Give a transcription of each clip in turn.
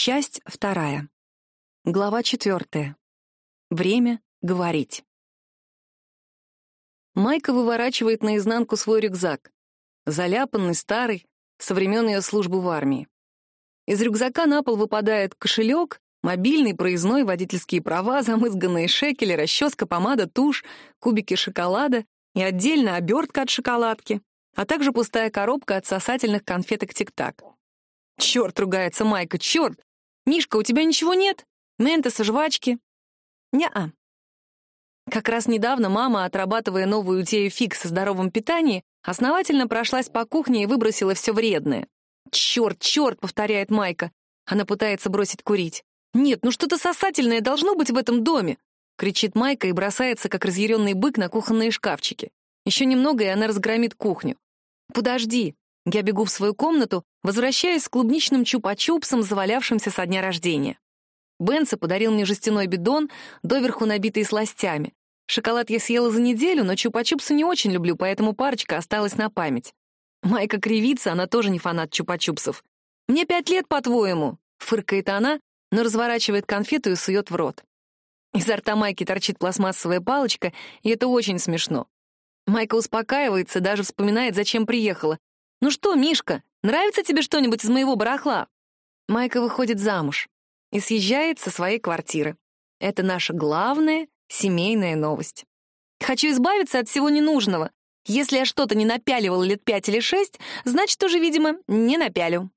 Часть вторая. Глава четвертая. Время говорить. Майка выворачивает наизнанку свой рюкзак. Заляпанный, старый, со времен ее службы в армии. Из рюкзака на пол выпадает кошелек, мобильный, проездной, водительские права, замызганные шекели, расческа, помада, тушь, кубики шоколада и отдельно обертка от шоколадки, а также пустая коробка от сосательных конфеток «Тик-так». «Черт!» — ругается Майка, «черт! Мишка, у тебя ничего нет? Ментеса, жвачки?» «Не-а». Как раз недавно мама, отрабатывая новую идею фикс о здоровом питании, основательно прошлась по кухне и выбросила все вредное. «Черт, черт!» — повторяет Майка. Она пытается бросить курить. «Нет, ну что-то сосательное должно быть в этом доме!» — кричит Майка и бросается, как разъяренный бык, на кухонные шкафчики. Еще немного, и она разгромит кухню. «Подожди!» Я бегу в свою комнату, возвращаясь с клубничным чупа-чупсом, завалявшимся со дня рождения. Бенса подарил мне жестяной бидон, доверху набитый сластями. Шоколад я съела за неделю, но чупа-чупсы не очень люблю, поэтому парочка осталась на память. Майка кривится, она тоже не фанат чупа-чупсов. «Мне пять лет, по-твоему?» — фыркает она, но разворачивает конфету и сует в рот. Изо рта Майки торчит пластмассовая палочка, и это очень смешно. Майка успокаивается, даже вспоминает, зачем приехала. «Ну что, Мишка, нравится тебе что-нибудь из моего барахла?» Майка выходит замуж и съезжает со своей квартиры. Это наша главная семейная новость. Хочу избавиться от всего ненужного. Если я что-то не напяливала лет пять или шесть, значит, тоже, видимо, не напялю.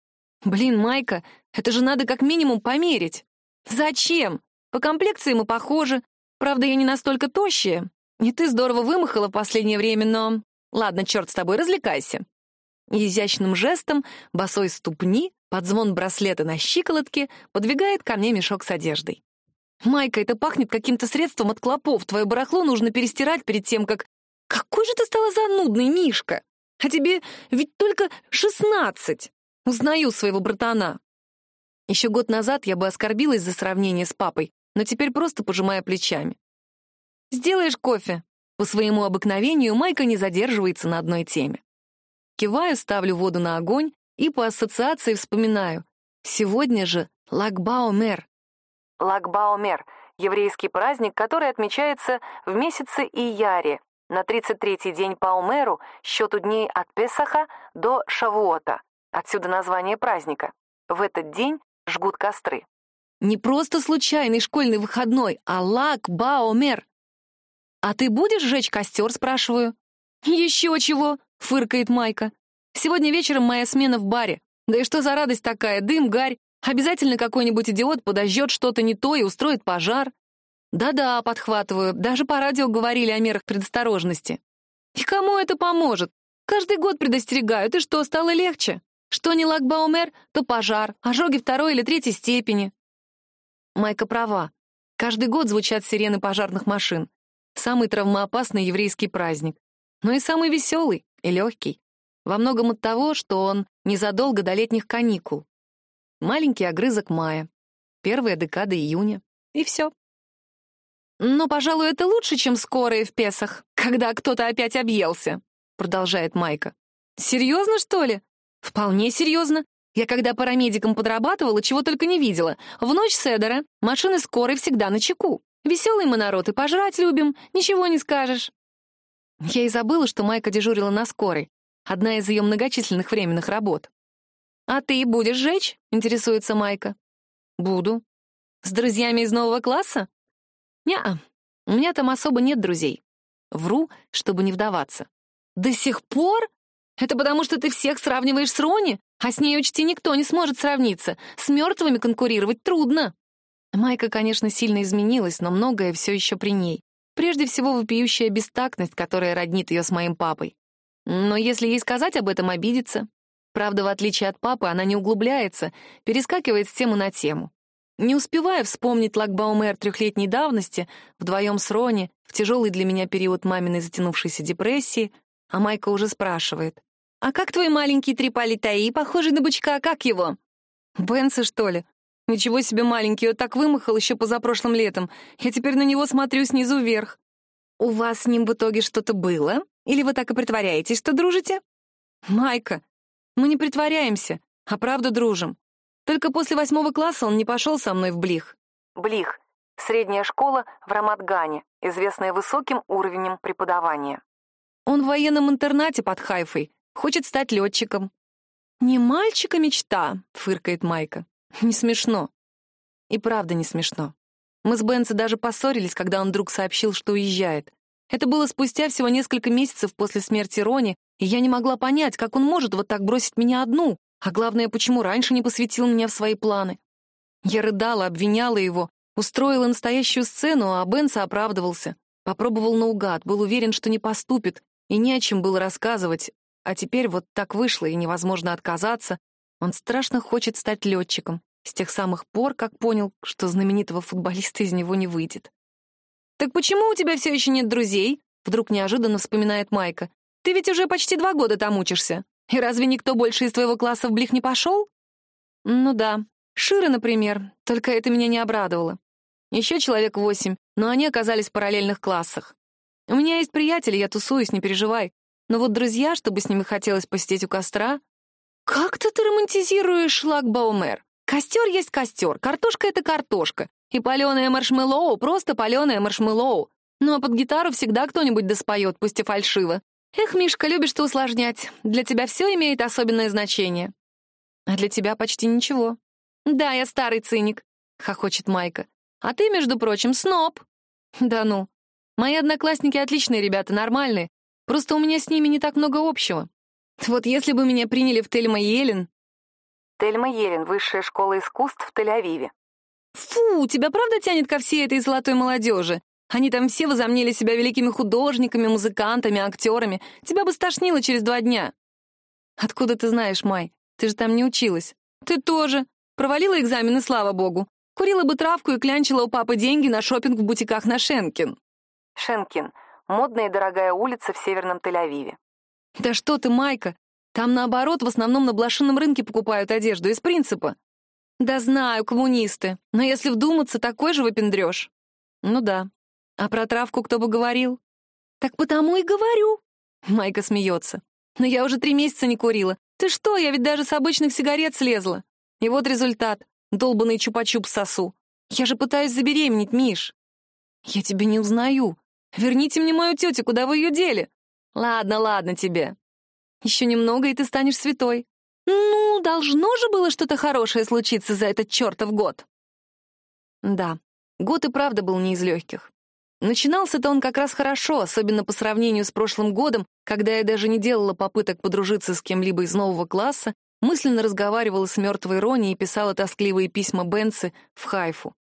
Блин, Майка, это же надо как минимум померить. Зачем? По комплекции мы похожи. Правда, я не настолько тощая. И ты здорово вымахала в последнее время, но... Ладно, черт с тобой, развлекайся изящным жестом, босой ступни, под звон браслета на щиколотке, подвигает ко мне мешок с одеждой. «Майка, это пахнет каким-то средством от клопов. Твое барахло нужно перестирать перед тем, как...» «Какой же ты стала занудный, Мишка! А тебе ведь только шестнадцать!» Узнаю своего братана. Еще год назад я бы оскорбилась за сравнение с папой, но теперь просто пожимаю плечами. «Сделаешь кофе?» По своему обыкновению Майка не задерживается на одной теме. Киваю, ставлю воду на огонь и по ассоциации вспоминаю. Сегодня же Лагбаумер. Лагбаумер — еврейский праздник, который отмечается в месяце Ияре, на 33-й день по Умеру, счету дней от Песаха до Шавуота. Отсюда название праздника. В этот день жгут костры. Не просто случайный школьный выходной, а Лак-Баомер. «А ты будешь жечь костер?» — спрашиваю. «Еще чего!» Фыркает Майка. «Сегодня вечером моя смена в баре. Да и что за радость такая? Дым, гарь. Обязательно какой-нибудь идиот подожжет что-то не то и устроит пожар». «Да-да», — подхватываю, даже по радио говорили о мерах предосторожности. «И кому это поможет? Каждый год предостерегают, и что, стало легче? Что не лагбаумер, то пожар, ожоги второй или третьей степени». Майка права. Каждый год звучат сирены пожарных машин. Самый травмоопасный еврейский праздник. Но и самый веселый и легкий. Во многом от того, что он незадолго до летних каникул. Маленький огрызок мая, первая декада июня, и все. «Но, пожалуй, это лучше, чем скорые в Песах, когда кто-то опять объелся», — продолжает Майка. «Серьезно, что ли?» «Вполне серьезно. Я когда парамедиком подрабатывала, чего только не видела. В ночь Седора машины скорой всегда на чеку. Веселый мы народ и пожрать любим, ничего не скажешь. Я и забыла, что Майка дежурила на скорой, одна из ее многочисленных временных работ. «А ты будешь жечь?» — интересуется Майка. «Буду». «С друзьями из нового класса?» «Не-а, у меня там особо нет друзей». Вру, чтобы не вдаваться. «До сих пор? Это потому, что ты всех сравниваешь с Рони, а с ней почти никто не сможет сравниться. С мертвыми конкурировать трудно». Майка, конечно, сильно изменилась, но многое все еще при ней. Прежде всего, вопиющая бестактность, которая роднит ее с моим папой. Но если ей сказать об этом, обидится. Правда, в отличие от папы, она не углубляется, перескакивает с темы на тему. Не успевая вспомнить Лагбаумер трехлетней давности, вдвоем с Рони, в тяжелый для меня период маминой затянувшейся депрессии, а Майка уже спрашивает. «А как твой маленький Триполитаи, похожий на бычка, как его?» «Бенса, что ли?» Ничего себе маленький, он так вымахал еще позапрошлым летом. Я теперь на него смотрю снизу вверх. У вас с ним в итоге что-то было? Или вы так и притворяетесь, что дружите? Майка, мы не притворяемся, а правда дружим. Только после восьмого класса он не пошел со мной в Блих. Блих — средняя школа в Рамадгане, известная высоким уровнем преподавания. Он в военном интернате под Хайфой, хочет стать летчиком. «Не мальчика мечта», — фыркает Майка. «Не смешно». И правда не смешно. Мы с Бенси даже поссорились, когда он вдруг сообщил, что уезжает. Это было спустя всего несколько месяцев после смерти Рони, и я не могла понять, как он может вот так бросить меня одну, а главное, почему раньше не посвятил меня в свои планы. Я рыдала, обвиняла его, устроила настоящую сцену, а Бенса оправдывался. Попробовал наугад, был уверен, что не поступит, и не о чем было рассказывать, а теперь вот так вышло, и невозможно отказаться. Он страшно хочет стать летчиком, с тех самых пор, как понял, что знаменитого футболиста из него не выйдет. «Так почему у тебя все еще нет друзей?» — вдруг неожиданно вспоминает Майка. «Ты ведь уже почти два года там учишься. И разве никто больше из твоего класса в Блих не пошел?» «Ну да. Шира, например. Только это меня не обрадовало. Еще человек восемь, но они оказались в параллельных классах. У меня есть приятели, я тусуюсь, не переживай. Но вот друзья, чтобы с ними хотелось посидеть у костра... Как-то ты романтизируешь шлагбаумер. Костер есть костер, картошка — это картошка. И паленое маршмеллоу — просто паленое маршмеллоу. Ну а под гитару всегда кто-нибудь доспоет, пусть и фальшиво. Эх, Мишка, любишь ты усложнять. Для тебя все имеет особенное значение. А для тебя почти ничего. Да, я старый циник, — хохочет Майка. А ты, между прочим, сноб. Да ну. Мои одноклассники отличные ребята, нормальные. Просто у меня с ними не так много общего. Вот если бы меня приняли в Тельма-Елен... Тельма-Елен — высшая школа искусств в Тель-Авиве. Фу, тебя правда тянет ко всей этой золотой молодежи? Они там все возомнили себя великими художниками, музыкантами, актерами. Тебя бы стошнило через два дня. Откуда ты знаешь, Май? Ты же там не училась. Ты тоже. Провалила экзамены, слава богу. Курила бы травку и клянчила у папы деньги на шопинг в бутиках на Шенкин. Шенкин — модная и дорогая улица в северном Тель-Авиве. Да что ты, Майка, там, наоборот, в основном на блошином рынке покупают одежду из принципа. Да знаю, коммунисты, но если вдуматься, такой же выпендрёж. Ну да. А про травку кто бы говорил? Так потому и говорю. Майка смеется. Но я уже три месяца не курила. Ты что, я ведь даже с обычных сигарет слезла. И вот результат. Долбанный чупа-чуп сосу. Я же пытаюсь забеременеть, Миш. Я тебя не узнаю. Верните мне мою тетю, куда вы ее дели? Ладно, ладно тебе. Еще немного, и ты станешь святой. Ну, должно же было что-то хорошее случиться за этот чертов год. Да, год и правда был не из легких. Начинался-то он как раз хорошо, особенно по сравнению с прошлым годом, когда я даже не делала попыток подружиться с кем-либо из нового класса, мысленно разговаривала с мертвой Рони и писала тоскливые письма Бенси в Хайфу.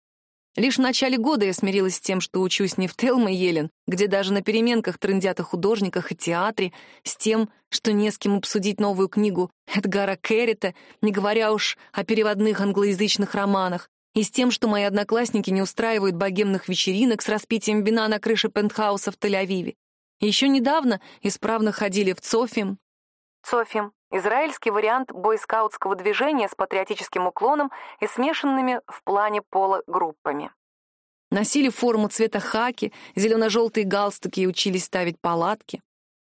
Лишь в начале года я смирилась с тем, что учусь не в Телма Елен, где даже на переменках трындят о художниках и театре, с тем, что не с кем обсудить новую книгу Эдгара Керрита, не говоря уж о переводных англоязычных романах, и с тем, что мои одноклассники не устраивают богемных вечеринок с распитием вина на крыше пентхауса в Тель-Авиве. Еще недавно исправно ходили в Цофим. Цофим — израильский вариант бойскаутского движения с патриотическим уклоном и смешанными в плане пола группами. Носили форму цвета хаки, зелено-желтые галстуки и учились ставить палатки.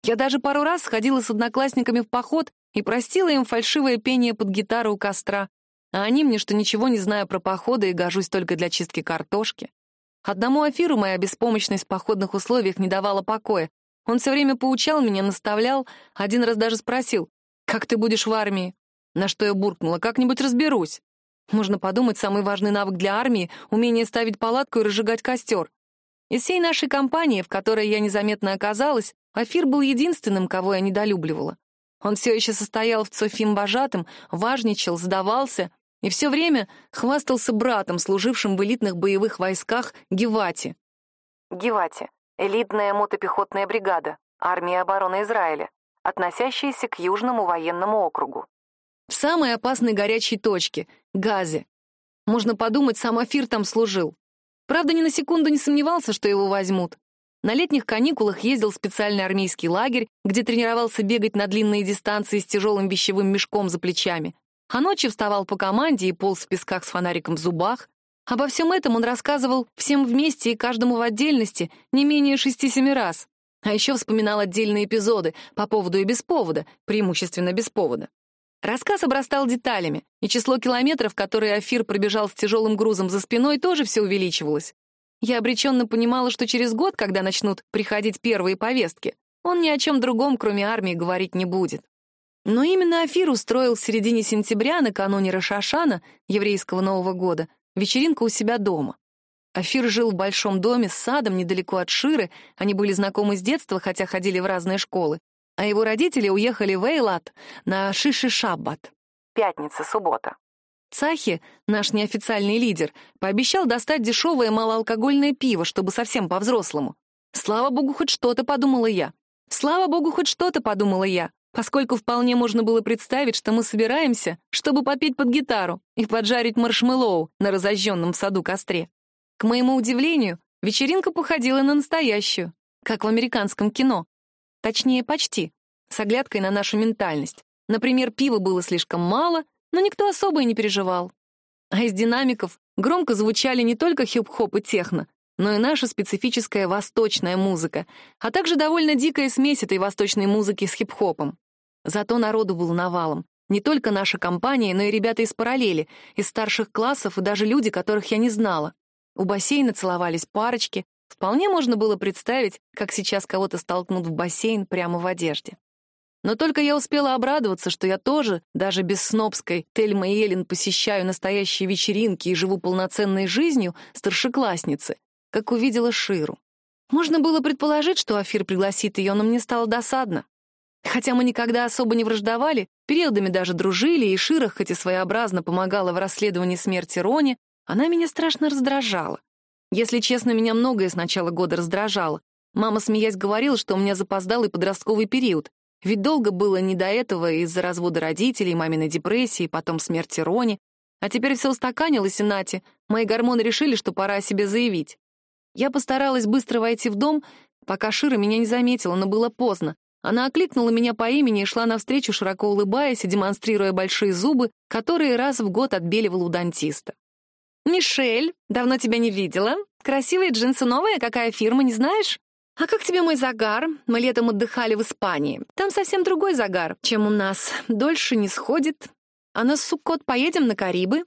Я даже пару раз сходила с одноклассниками в поход и простила им фальшивое пение под гитару у костра, а они мне, что ничего не знаю про походы и гожусь только для чистки картошки. Одному Афиру моя беспомощность в походных условиях не давала покоя. Он все время поучал меня, наставлял, один раз даже спросил, «Как ты будешь в армии?» На что я буркнула, «Как-нибудь разберусь». Можно подумать, самый важный навык для армии — умение ставить палатку и разжигать костер. Из всей нашей компании, в которой я незаметно оказалась, Афир был единственным, кого я недолюбливала. Он все еще состоял в Цофим вожатым, важничал, сдавался и все время хвастался братом, служившим в элитных боевых войсках Гевати. Гевати — элитная мотопехотная бригада, армия обороны Израиля, относящаяся к Южному военному округу. В самой опасной горячей точке — Газе. Можно подумать, сам Афир там служил. Правда, ни на секунду не сомневался, что его возьмут. На летних каникулах ездил в специальный армейский лагерь, где тренировался бегать на длинные дистанции с тяжелым вещевым мешком за плечами. А ночью вставал по команде и полз в песках с фонариком в зубах. Обо всем этом он рассказывал всем вместе и каждому в отдельности не менее шести-семи раз. А еще вспоминал отдельные эпизоды по поводу и без повода, преимущественно без повода. Рассказ обрастал деталями, и число километров, которые Афир пробежал с тяжелым грузом за спиной, тоже все увеличивалось. Я обреченно понимала, что через год, когда начнут приходить первые повестки, он ни о чем другом, кроме армии, говорить не будет. Но именно Афир устроил в середине сентября, накануне Рошашана, еврейского Нового года, вечеринку у себя дома. Афир жил в большом доме с садом недалеко от Ширы, они были знакомы с детства, хотя ходили в разные школы, а его родители уехали в Эйлат на Шиши-Шаббат. Пятница, суббота. Цахи, наш неофициальный лидер, пообещал достать дешевое малоалкогольное пиво, чтобы совсем по-взрослому. Слава богу, хоть что-то, подумала я. Слава богу, хоть что-то, подумала я, поскольку вполне можно было представить, что мы собираемся, чтобы попеть под гитару и поджарить маршмеллоу на разожженном в саду костре. К моему удивлению, вечеринка походила на настоящую, как в американском кино. Точнее, почти, с оглядкой на нашу ментальность. Например, пива было слишком мало, но никто особо и не переживал. А из динамиков громко звучали не только хип-хоп и техно, но и наша специфическая восточная музыка, а также довольно дикая смесь этой восточной музыки с хип-хопом. Зато народу был навалом. Не только наша компания, но и ребята из параллели, из старших классов и даже люди, которых я не знала. У бассейна целовались парочки. Вполне можно было представить, как сейчас кого-то столкнут в бассейн прямо в одежде. Но только я успела обрадоваться, что я тоже, даже без снобской Тельма и Эллен, посещаю настоящие вечеринки и живу полноценной жизнью старшеклассницы, как увидела Ширу. Можно было предположить, что Афир пригласит ее, но мне стало досадно. Хотя мы никогда особо не враждовали, периодами даже дружили, и Шира, хоть и своеобразно помогала в расследовании смерти Рони, она меня страшно раздражала. Если честно, меня многое с начала года раздражало. Мама, смеясь, говорила, что у меня запоздалый подростковый период. Ведь долго было не до этого из-за развода родителей, маминой депрессии, потом смерти Рони. А теперь все устаканилось, и нате, мои гормоны решили, что пора о себе заявить. Я постаралась быстро войти в дом, пока Шира меня не заметила, но было поздно. Она окликнула меня по имени и шла навстречу, широко улыбаясь и демонстрируя большие зубы, которые раз в год отбеливала у дантиста. «Мишель, давно тебя не видела. Красивые джинсы новые, какая фирма, не знаешь? А как тебе мой загар? Мы летом отдыхали в Испании. Там совсем другой загар, чем у нас. Дольше не сходит. А на Суккот поедем на Карибы?»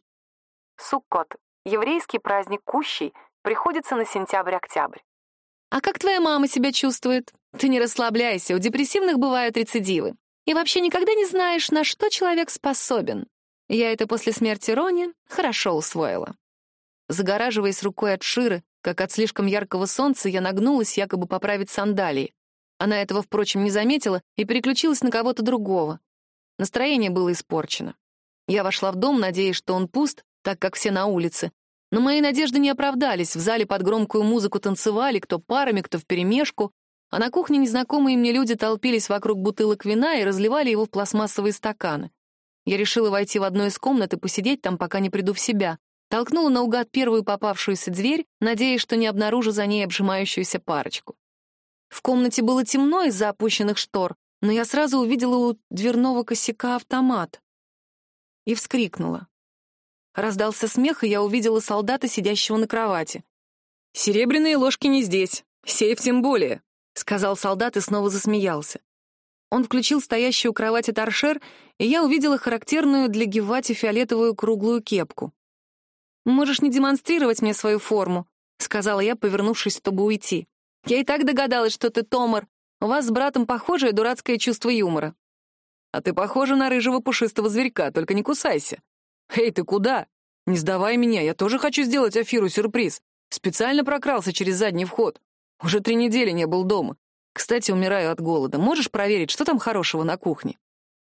Суккот — еврейский праздник Кущей, приходится на сентябрь-октябрь. «А как твоя мама себя чувствует? Ты не расслабляйся, у депрессивных бывают рецидивы. И вообще никогда не знаешь, на что человек способен. Я это после смерти Рони хорошо усвоила». Загораживаясь рукой от Ширы, как от слишком яркого солнца, я нагнулась якобы поправить сандалии. Она этого, впрочем, не заметила и переключилась на кого-то другого. Настроение было испорчено. Я вошла в дом, надеясь, что он пуст, так как все на улице. Но мои надежды не оправдались. В зале под громкую музыку танцевали, кто парами, кто вперемешку, а на кухне незнакомые мне люди толпились вокруг бутылок вина и разливали его в пластмассовые стаканы. Я решила войти в одну из комнат и посидеть там, пока не приду в себя. Толкнула наугад первую попавшуюся дверь, надеясь, что не обнаружу за ней обжимающуюся парочку. В комнате было темно из-за опущенных штор, но я сразу увидела у дверного косяка автомат. И вскрикнула. Раздался смех, и я увидела солдата, сидящего на кровати. «Серебряные ложки не здесь, сейф тем более», — сказал солдат и снова засмеялся. Он включил стоящую у кровати торшер, и я увидела характерную для Гевати фиолетовую круглую кепку. «Можешь не демонстрировать мне свою форму», — сказала я, повернувшись, чтобы уйти. «Я и так догадалась, что ты Томар. У вас с братом похожее дурацкое чувство юмора». «А ты похожа на рыжего пушистого зверька, только не кусайся». «Эй, ты куда? Не сдавай меня, я тоже хочу сделать Афиру сюрприз. Специально прокрался через задний вход. Уже три недели не был дома. Кстати, умираю от голода. Можешь проверить, что там хорошего на кухне?»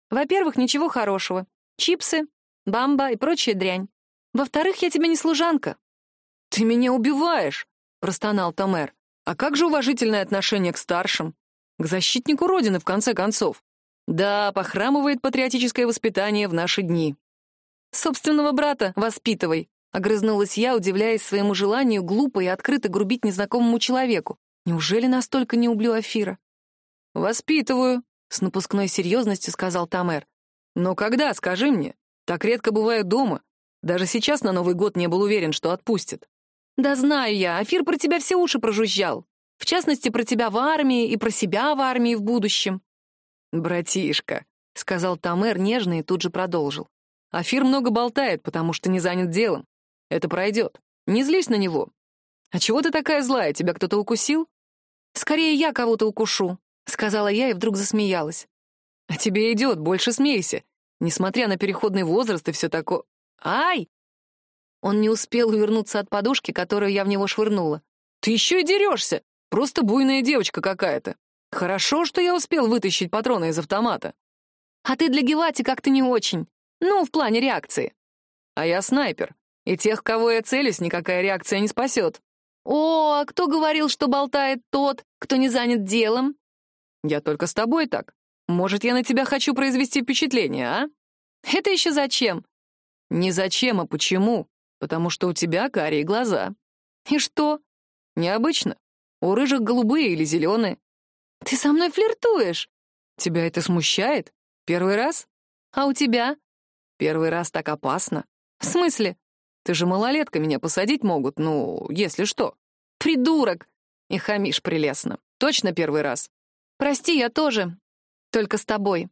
«Во-первых, ничего хорошего. Чипсы, бамба и прочая дрянь. Во-вторых, я тебе не служанка». «Ты меня убиваешь», — простонал Томер. «А как же уважительное отношение к старшим? К защитнику Родины, в конце концов? Да, похрамывает патриотическое воспитание в наши дни». «Собственного брата воспитывай», — огрызнулась я, удивляясь своему желанию глупо и открыто грубить незнакомому человеку. «Неужели настолько не убью Афира?» «Воспитываю», — с напускной серьезностью сказал Тамер. «Но когда, скажи мне? Так редко бывает дома. Даже сейчас на Новый год не был уверен, что отпустит. «Да знаю я, Афир про тебя все уши прожужжал. В частности, про тебя в армии и про себя в армии в будущем». «Братишка», — сказал Тамер нежно и тут же продолжил. «Афир много болтает, потому что не занят делом. Это пройдет. Не злись на него. А чего ты такая злая? Тебя кто-то укусил?» «Скорее я кого-то укушу», — сказала я и вдруг засмеялась. «А тебе идет, больше смейся. Несмотря на переходный возраст и все такое... Ай!» Он не успел увернуться от подушки, которую я в него швырнула. «Ты еще и дерешься! Просто буйная девочка какая-то. Хорошо, что я успел вытащить патроны из автомата. А ты для Гевати как-то не очень. Ну, в плане реакции. А я снайпер, и тех, кого я целюсь, никакая реакция не спасет. О, а кто говорил, что болтает тот, кто не занят делом? Я только с тобой так. Может, я на тебя хочу произвести впечатление, а? Это еще зачем? Не зачем, а почему? Потому что у тебя карие глаза. И что? Необычно. У рыжих голубые или зеленые. Ты со мной флиртуешь. Тебя это смущает? Первый раз? А у тебя? Первый раз так опасно. В смысле? Ты же малолетка, меня посадить могут, ну, если что. Придурок! И хамишь прелестно. Точно первый раз. Прости, я тоже. Только с тобой.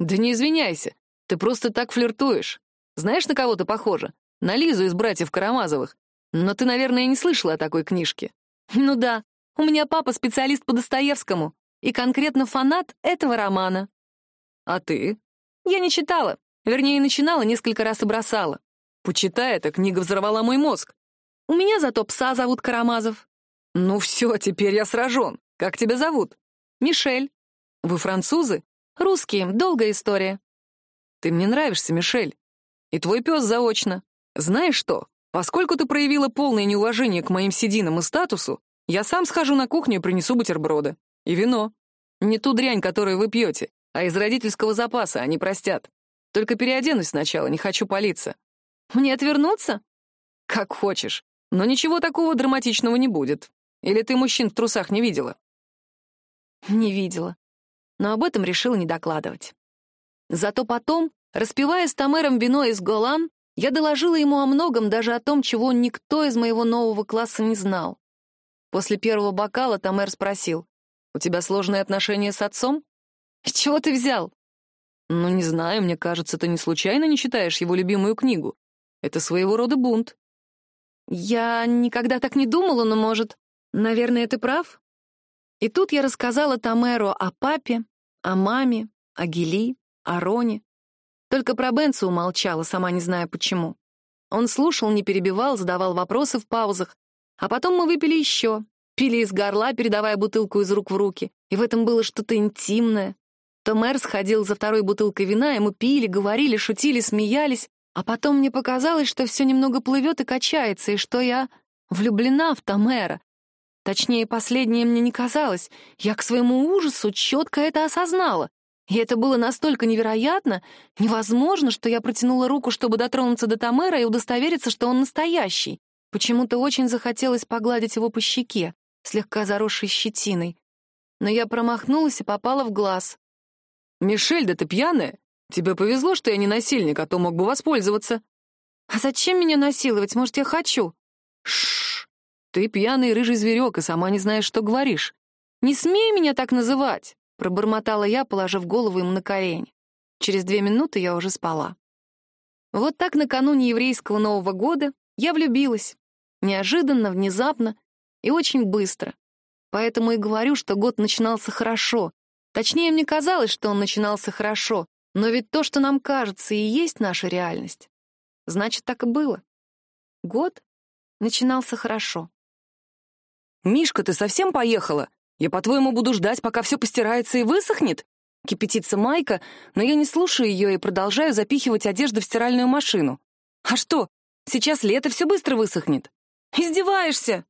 Да не извиняйся. Ты просто так флиртуешь. Знаешь, на кого ты похожа? На Лизу из братьев Карамазовых. Но ты, наверное, не слышала о такой книжке. Ну да, у меня папа специалист по Достоевскому, и конкретно фанат этого романа. А ты? Я не читала. Вернее, начинала несколько раз и бросала. Почитай, эта книга взорвала мой мозг. У меня зато пса зовут Карамазов. Ну все, теперь я сражен. Как тебя зовут? Мишель. Вы французы? Русские, долгая история. Ты мне нравишься, Мишель. И твой пес заочно. Знаешь что? Поскольку ты проявила полное неуважение к моим сединам и статусу, я сам схожу на кухню и принесу бутерброды. И вино. Не ту дрянь, которую вы пьете, а из родительского запаса они простят. Только переоденусь сначала, не хочу палиться. Мне отвернуться? Как хочешь. Но ничего такого драматичного не будет. Или ты мужчин в трусах не видела? Не видела. Но об этом решила не докладывать. Зато потом, распивая с Тамером вино из Голан, я доложила ему о многом, даже о том, чего никто из моего нового класса не знал. После первого бокала Тамер спросил, «У тебя сложные отношения с отцом?» «С чего ты взял?» «Ну, не знаю, мне кажется, ты не случайно не читаешь его любимую книгу. Это своего рода бунт». «Я никогда так не думала, но, может, наверное, ты прав?» И тут я рассказала Тамеру о папе, о маме, о Гели, о Роне. Только про Бенса умолчала, сама не зная почему. Он слушал, не перебивал, задавал вопросы в паузах, а потом мы выпили еще, пили из горла, передавая бутылку из рук в руки. И в этом было что-то интимное. То мэр сходил за второй бутылкой вина, и мы пили, говорили, шутили, смеялись. А потом мне показалось, что все немного плывет и качается, и что я влюблена в Томера. Точнее, последнее мне не казалось. Я к своему ужасу четко это осознала. И это было настолько невероятно, невозможно, что я протянула руку, чтобы дотронуться до Томера и удостовериться, что он настоящий. Почему-то очень захотелось погладить его по щеке, слегка заросшей щетиной. Но я промахнулась и попала в глаз. «Мишель, да ты пьяная? Тебе повезло, что я не насильник, а то мог бы воспользоваться». «А зачем меня насиловать? Может, я хочу?» Шш, ты пьяный рыжий зверек и сама не знаешь, что говоришь. Не смей меня так называть!» — пробормотала я, положив голову ему на колени. Через две минуты я уже спала. Вот так накануне еврейского Нового года я влюбилась. Неожиданно, внезапно и очень быстро. Поэтому и говорю, что год начинался хорошо. Точнее, мне казалось, что он начинался хорошо, но ведь то, что нам кажется, и есть наша реальность. Значит, так и было. Год начинался хорошо. «Мишка, ты совсем поехала? Я, по-твоему, буду ждать, пока все постирается и высохнет?» Кипятится Майка, но я не слушаю ее и продолжаю запихивать одежду в стиральную машину. «А что, Сейчас лето, все быстро высохнет. Издеваешься?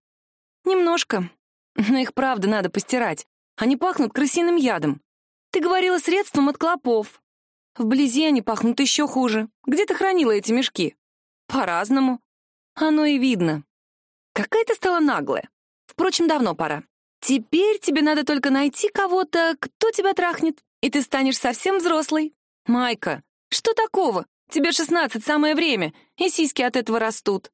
Немножко. Но их правда надо постирать. Они пахнут крысиным ядом. Ты говорила средством от клопов. Вблизи они пахнут еще хуже. Где ты хранила эти мешки? По-разному. Оно и видно. Какая ты стала наглая. Впрочем, давно пора. Теперь тебе надо только найти кого-то, кто тебя трахнет, и ты станешь совсем взрослой. Майка, что такого? Тебе шестнадцать, самое время, и сиськи от этого растут».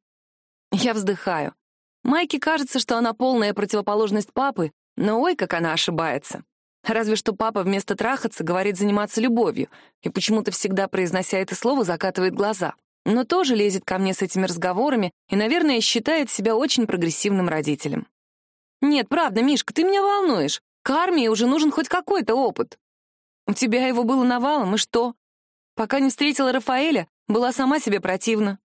Я вздыхаю. Майке кажется, что она полная противоположность папы, но ой, как она ошибается. Разве что папа вместо трахаться говорит заниматься любовью, и почему-то всегда, произнося это слово, закатывает глаза. Но тоже лезет ко мне с этими разговорами и, наверное, считает себя очень прогрессивным родителем. «Нет, правда, Мишка, ты меня волнуешь. К армии уже нужен хоть какой-то опыт». «У тебя его было навалом, и что?» «Пока не встретила Рафаэля, была сама себе противна».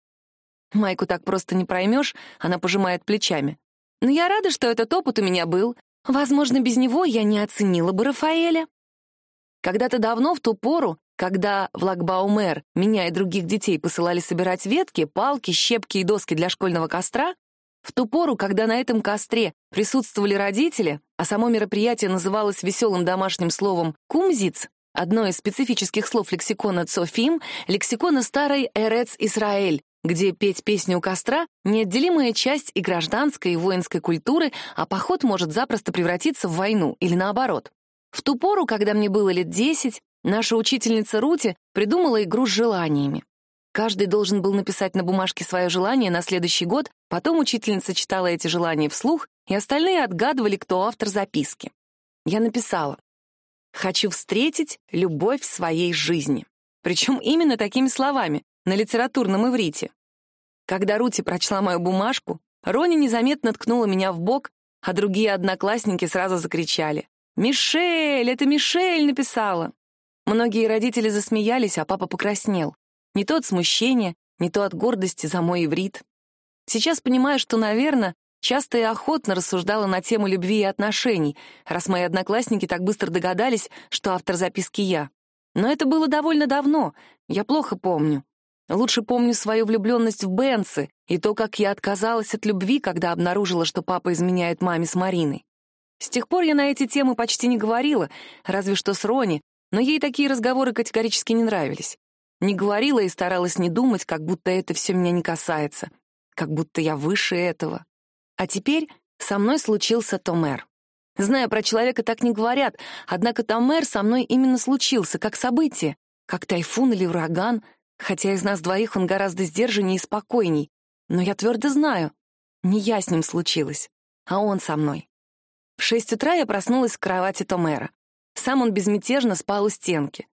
Майку так просто не проймешь, она пожимает плечами. «Но я рада, что этот опыт у меня был. Возможно, без него я не оценила бы Рафаэля. Когда-то давно, в ту пору, когда в Лагбаумер меня и других детей посылали собирать ветки, палки, щепки и доски для школьного костра, в ту пору, когда на этом костре присутствовали родители, а само мероприятие называлось веселым домашним словом «кумзиц», одно из специфических слов лексикона Цофим, лексикона старой Эрец Исраэль, где петь песню у костра — неотделимая часть и гражданской, и воинской культуры, а поход может запросто превратиться в войну или наоборот. В ту пору, когда мне было лет десять, наша учительница Рути придумала игру с желаниями. Каждый должен был написать на бумажке свое желание на следующий год, потом учительница читала эти желания вслух, и остальные отгадывали, кто автор записки. Я написала «Хочу встретить любовь своей жизни». Причем именно такими словами на литературном иврите. Когда Рути прочла мою бумажку, Рони незаметно ткнула меня в бок, а другие одноклассники сразу закричали. «Мишель! Это Мишель написала!» Многие родители засмеялись, а папа покраснел. Не то от смущения, не то от гордости за мой иврит. Сейчас понимаю, что, наверное, часто и охотно рассуждала на тему любви и отношений, раз мои одноклассники так быстро догадались, что автор записки я. Но это было довольно давно, я плохо помню. Лучше помню свою влюбленность в Бенсы и то, как я отказалась от любви, когда обнаружила, что папа изменяет маме с Мариной. С тех пор я на эти темы почти не говорила, разве что с Рони, но ей такие разговоры категорически не нравились. Не говорила и старалась не думать, как будто это все меня не касается, как будто я выше этого. А теперь со мной случился Томер. Зная про человека, так не говорят, однако Томер со мной именно случился, как событие, как тайфун или ураган — хотя из нас двоих он гораздо сдержаннее и спокойней. Но я твердо знаю, не я с ним случилось, а он со мной. В шесть утра я проснулась в кровати Томера. Сам он безмятежно спал у стенки.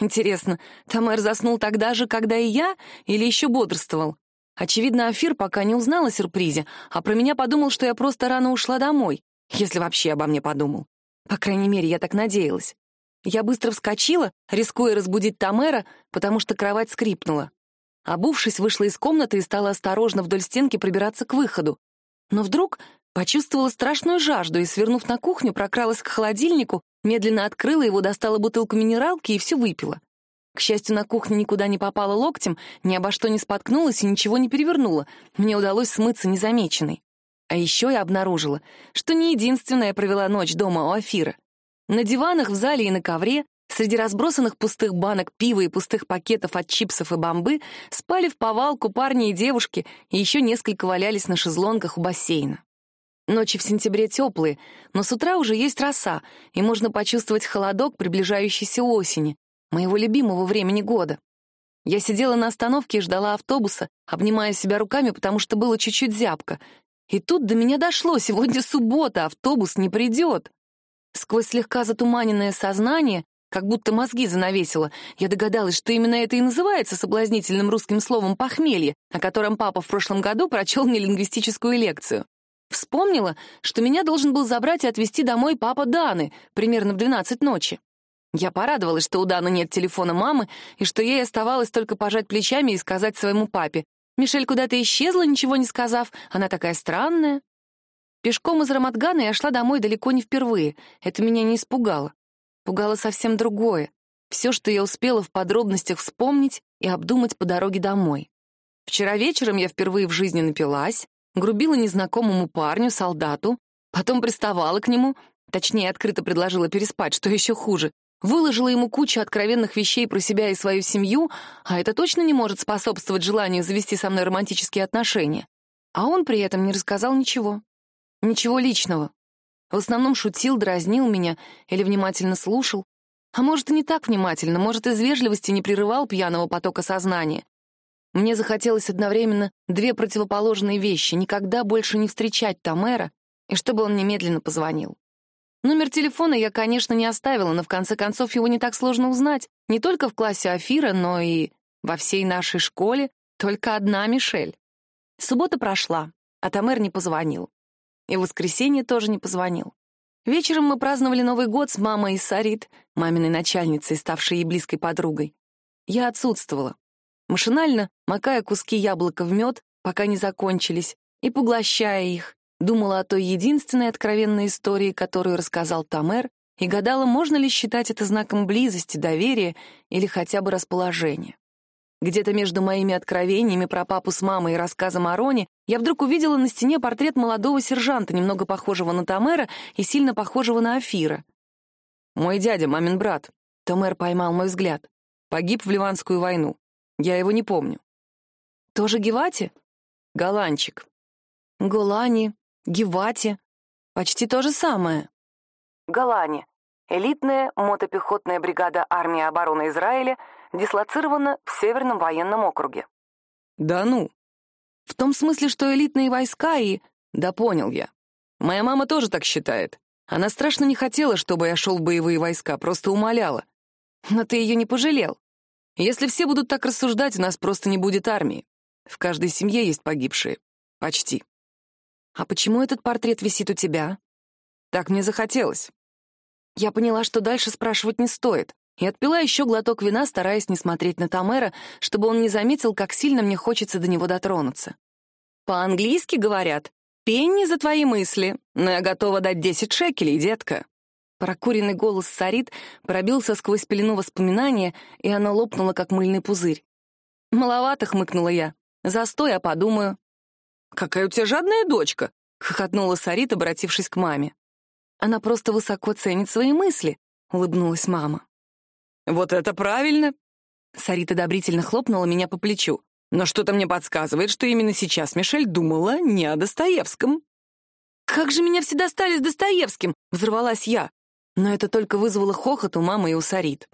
Интересно, Томер заснул тогда же, когда и я, или еще бодрствовал? Очевидно, Афир пока не узнал о сюрпризе, а про меня подумал, что я просто рано ушла домой, если вообще обо мне подумал. По крайней мере, я так надеялась. Я быстро вскочила, рискуя разбудить Тамера, потому что кровать скрипнула. Обувшись, вышла из комнаты и стала осторожно вдоль стенки пробираться к выходу. Но вдруг почувствовала страшную жажду и, свернув на кухню, прокралась к холодильнику, медленно открыла его, достала бутылку минералки и все выпила. К счастью, на кухне никуда не попала локтем, ни обо что не споткнулась и ничего не перевернула. Мне удалось смыться незамеченной. А еще я обнаружила, что не единственная провела ночь дома у Афира. На диванах в зале и на ковре, среди разбросанных пустых банок пива и пустых пакетов от чипсов и бомбы, спали в повалку парни и девушки, и еще несколько валялись на шезлонках у бассейна. Ночи в сентябре теплые, но с утра уже есть роса, и можно почувствовать холодок приближающейся осени, моего любимого времени года. Я сидела на остановке и ждала автобуса, обнимая себя руками, потому что было чуть-чуть зябко. И тут до меня дошло, сегодня суббота, автобус не придет. Сквозь слегка затуманенное сознание, как будто мозги занавесило, я догадалась, что именно это и называется соблазнительным русским словом «похмелье», о котором папа в прошлом году прочел мне лингвистическую лекцию. Вспомнила, что меня должен был забрать и отвезти домой папа Даны, примерно в 12 ночи. Я порадовалась, что у Даны нет телефона мамы, и что ей оставалось только пожать плечами и сказать своему папе. «Мишель куда-то исчезла, ничего не сказав. Она такая странная». Пешком из Рамадгана я шла домой далеко не впервые. Это меня не испугало. Пугало совсем другое. Все, что я успела в подробностях вспомнить и обдумать по дороге домой. Вчера вечером я впервые в жизни напилась, грубила незнакомому парню, солдату, потом приставала к нему, точнее, открыто предложила переспать, что еще хуже, выложила ему кучу откровенных вещей про себя и свою семью, а это точно не может способствовать желанию завести со мной романтические отношения. А он при этом не рассказал ничего. Ничего личного. В основном шутил, дразнил меня или внимательно слушал. А может, и не так внимательно, может, из вежливости не прерывал пьяного потока сознания. Мне захотелось одновременно две противоположные вещи — никогда больше не встречать Тамера и чтобы он немедленно позвонил. Номер телефона я, конечно, не оставила, но в конце концов его не так сложно узнать. Не только в классе Афира, но и во всей нашей школе только одна Мишель. Суббота прошла, а Тамер не позвонил. И в воскресенье тоже не позвонил. Вечером мы праздновали Новый год с мамой и Сарит, маминой начальницей, ставшей ей близкой подругой. Я отсутствовала. Машинально, макая куски яблока в мед, пока не закончились, и поглощая их, думала о той единственной откровенной истории, которую рассказал Тамер, и гадала, можно ли считать это знаком близости, доверия или хотя бы расположения. Где-то между моими откровениями про папу с мамой и рассказом о Роне я вдруг увидела на стене портрет молодого сержанта, немного похожего на Тамера и сильно похожего на Афира. «Мой дядя, мамин брат», — Томер поймал мой взгляд, — «погиб в Ливанскую войну. Я его не помню». «Тоже Гевати?» «Голландчик». «Голани», Гевати. Почти то же самое. Голани. Элитная мотопехотная бригада армии обороны Израиля дислоцирована в Северном военном округе. Да ну. В том смысле, что элитные войска и... Да понял я. Моя мама тоже так считает. Она страшно не хотела, чтобы я шел в боевые войска, просто умоляла. Но ты ее не пожалел. Если все будут так рассуждать, у нас просто не будет армии. В каждой семье есть погибшие. Почти. «А почему этот портрет висит у тебя?» «Так мне захотелось». Я поняла, что дальше спрашивать не стоит, и отпила еще глоток вина, стараясь не смотреть на Тамера, чтобы он не заметил, как сильно мне хочется до него дотронуться. «По-английски говорят, пенни за твои мысли, но я готова дать десять шекелей, детка». Прокуренный голос Сарит пробился сквозь пелену воспоминания, и оно лопнуло, как мыльный пузырь. «Маловато», — хмыкнула я. «Застой, а подумаю». «Какая у тебя жадная дочка!» — хохотнула Сарит, обратившись к маме. «Она просто высоко ценит свои мысли», — улыбнулась мама. «Вот это правильно!» Сарит одобрительно хлопнула меня по плечу. «Но что-то мне подсказывает, что именно сейчас Мишель думала не о Достоевском». «Как же меня все достали с Достоевским!» — взорвалась я. Но это только вызвало хохот у мамы и у Сарит.